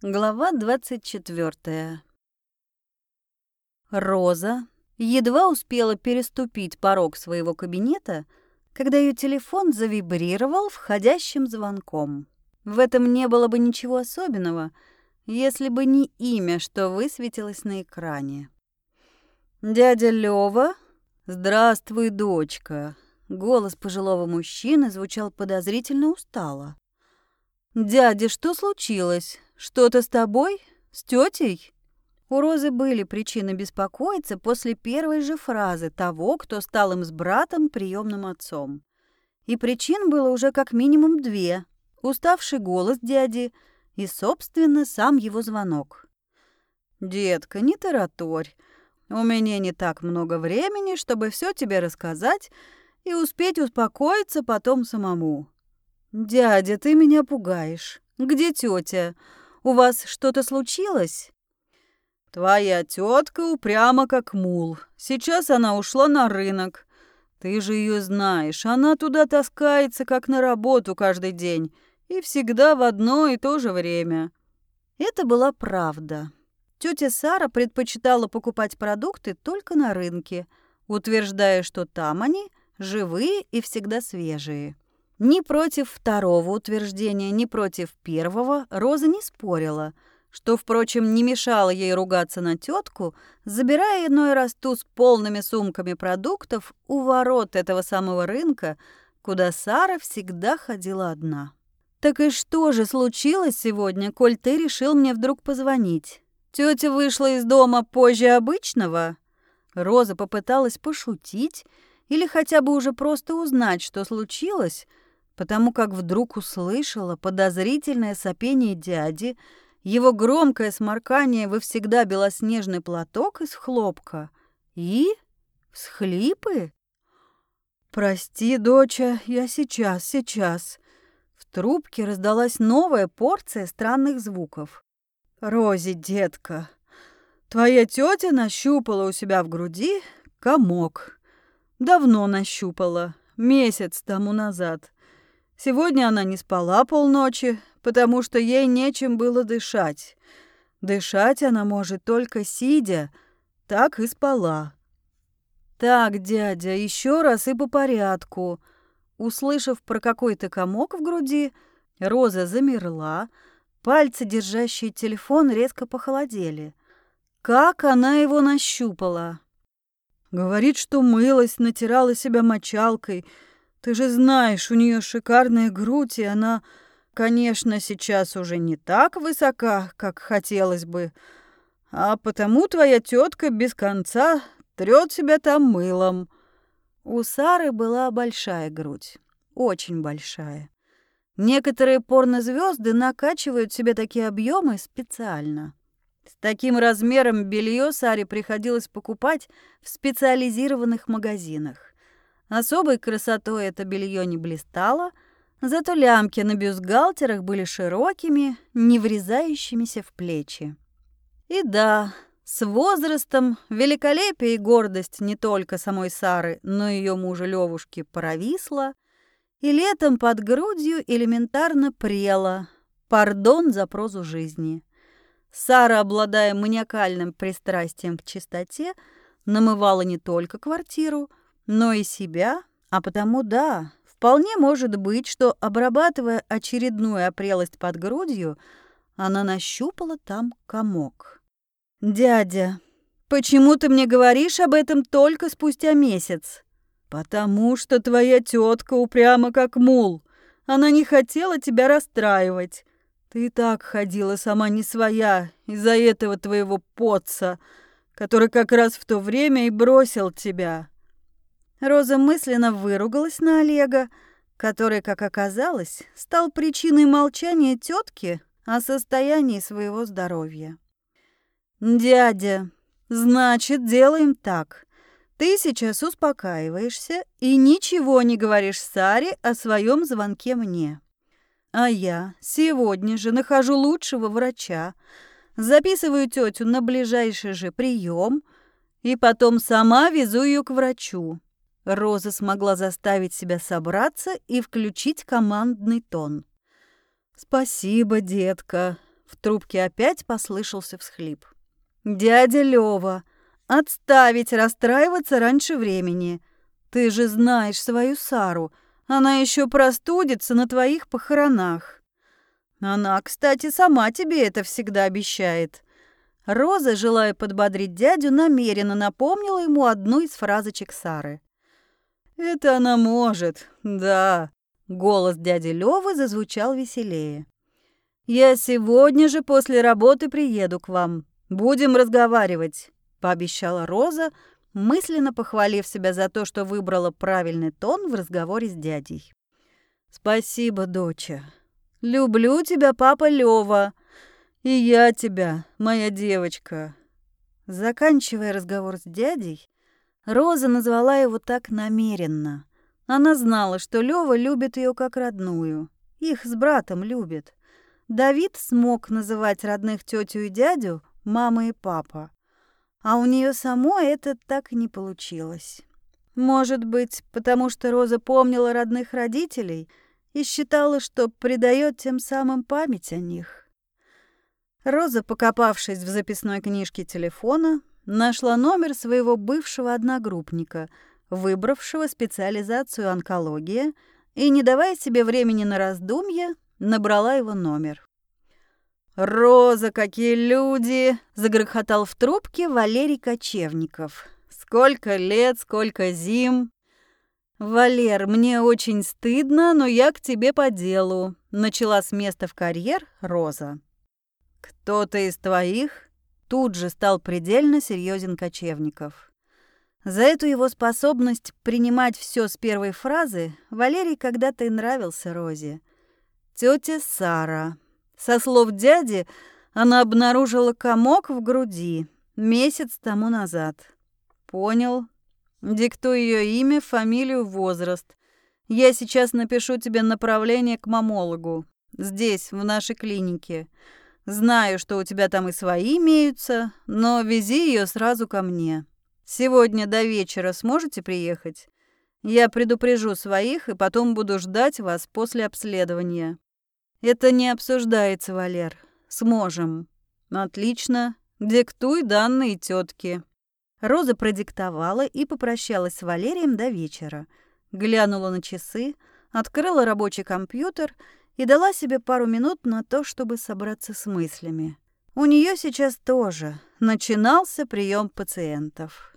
Глава 24. Роза едва успела переступить порог своего кабинета, когда ее телефон завибрировал входящим звонком. В этом не было бы ничего особенного, если бы не имя, что высветилось на экране. «Дядя Лёва? Здравствуй, дочка!» Голос пожилого мужчины звучал подозрительно устало. «Дядя, что случилось? Что-то с тобой? С тетей? У Розы были причины беспокоиться после первой же фразы того, кто стал им с братом приемным отцом. И причин было уже как минимум две. Уставший голос дяди и, собственно, сам его звонок. «Детка, не тараторь. У меня не так много времени, чтобы все тебе рассказать и успеть успокоиться потом самому. Дядя, ты меня пугаешь. Где тетя? У вас что-то случилось?» «Твоя тетка упряма как мул. Сейчас она ушла на рынок. Ты же ее знаешь, она туда таскается, как на работу каждый день, и всегда в одно и то же время». Это была правда. Тетя Сара предпочитала покупать продукты только на рынке, утверждая, что там они живые и всегда свежие. Ни против второго утверждения, ни против первого Роза не спорила, что, впрочем, не мешало ей ругаться на тетку, забирая иной раз ту с полными сумками продуктов у ворот этого самого рынка, куда Сара всегда ходила одна. «Так и что же случилось сегодня, коль ты решил мне вдруг позвонить? Тетя вышла из дома позже обычного?» Роза попыталась пошутить или хотя бы уже просто узнать, что случилось, потому как вдруг услышала подозрительное сопение дяди, его громкое сморкание во всегда белоснежный платок из хлопка и всхлипы. «Прости, доча, я сейчас, сейчас». В трубке раздалась новая порция странных звуков. «Рози, детка, твоя тетя нащупала у себя в груди комок. Давно нащупала, месяц тому назад. Сегодня она не спала полночи, потому что ей нечем было дышать. Дышать она может только сидя, так и спала. «Так, дядя, еще раз и по порядку». Услышав про какой-то комок в груди, Роза замерла, пальцы, держащие телефон, резко похолодели. Как она его нащупала? Говорит, что мылась, натирала себя мочалкой — ты же знаешь, у нее шикарная грудь, и она, конечно, сейчас уже не так высока, как хотелось бы. А потому твоя тетка без конца трет себя там мылом. У Сары была большая грудь, очень большая. Некоторые порнозвезды накачивают себе такие объемы специально. С таким размером белье Саре приходилось покупать в специализированных магазинах. Особой красотой это белье не блистало, зато лямки на бюстгальтерах были широкими, не врезающимися в плечи. И да, с возрастом великолепие и гордость не только самой Сары, но и ее мужа Левушки провисла, и летом под грудью элементарно прела. Пардон за прозу жизни. Сара, обладая маниакальным пристрастием к чистоте, намывала не только квартиру, но и себя, а потому да, вполне может быть, что, обрабатывая очередную опрелость под грудью, она нащупала там комок. «Дядя, почему ты мне говоришь об этом только спустя месяц?» «Потому что твоя тетка упряма как мул. Она не хотела тебя расстраивать. Ты и так ходила сама не своя из-за этого твоего поца, который как раз в то время и бросил тебя. Роза мысленно выругалась на Олега, который, как оказалось, стал причиной молчания тетки о состоянии своего здоровья. «Дядя, значит, делаем так. Ты сейчас успокаиваешься и ничего не говоришь Саре о своем звонке мне. А я сегодня же нахожу лучшего врача, записываю тетю на ближайший же прием и потом сама везу ее к врачу. Роза смогла заставить себя собраться и включить командный тон. «Спасибо, детка. В трубке опять послышался всхлип. «Дядя Лёва, отставить расстраиваться раньше времени. Ты же знаешь свою Сару. Она еще простудится на твоих похоронах. Она, кстати, сама тебе это всегда обещает». Роза, желая подбодрить дядю, намеренно напомнила ему одну из фразочек Сары. «Это она может, да». Голос дяди Лёвы зазвучал веселее. «Я сегодня же после работы приеду к вам. Будем разговаривать», — пообещала Роза, мысленно похвалив себя за то, что выбрала правильный тон в разговоре с дядей. «Спасибо, доча. Люблю тебя, папа Лёва. И я тебя, моя девочка». Заканчивая разговор с дядей, Роза назвала его так намеренно. Она знала, что Лёва любит ее как родную. Их с братом любит. Давид смог называть родных тетю и дядю мама и папа. А у нее самой это так и не получилось. Может быть, потому что Роза помнила родных родителей и считала, что придает тем самым память о них. Роза, покопавшись в записной книжке телефона, нашла номер своего бывшего одногруппника, выбравшего специализацию онкология, и, не давая себе времени на раздумья, набрала его номер. «Роза, какие люди!» — загрохотал в трубке Валерий Кочевников. «Сколько лет, сколько зим!» «Валер, мне очень стыдно, но я к тебе по делу», — начала с места в карьер Роза. «Кто-то из твоих?» Тут же стал предельно серьезен Кочевников. За эту его способность принимать все с первой фразы Валерий когда-то и нравился Розе. Тетя Сара. Со слов дяди, она обнаружила комок в груди месяц тому назад. Понял. Диктуй ее имя, фамилию, возраст. Я сейчас напишу тебе направление к мамологу. Здесь, в нашей клинике. Знаю, что у тебя там и свои имеются, но вези ее сразу ко мне. Сегодня до вечера сможете приехать? Я предупрежу своих и потом буду ждать вас после обследования. Это не обсуждается, Валер. Сможем. Отлично. Диктуй данные тетки. Роза продиктовала и попрощалась с Валерием до вечера. Глянула на часы, открыла рабочий компьютер и дала себе пару минут на то, чтобы собраться с мыслями. У нее сейчас тоже начинался прием пациентов.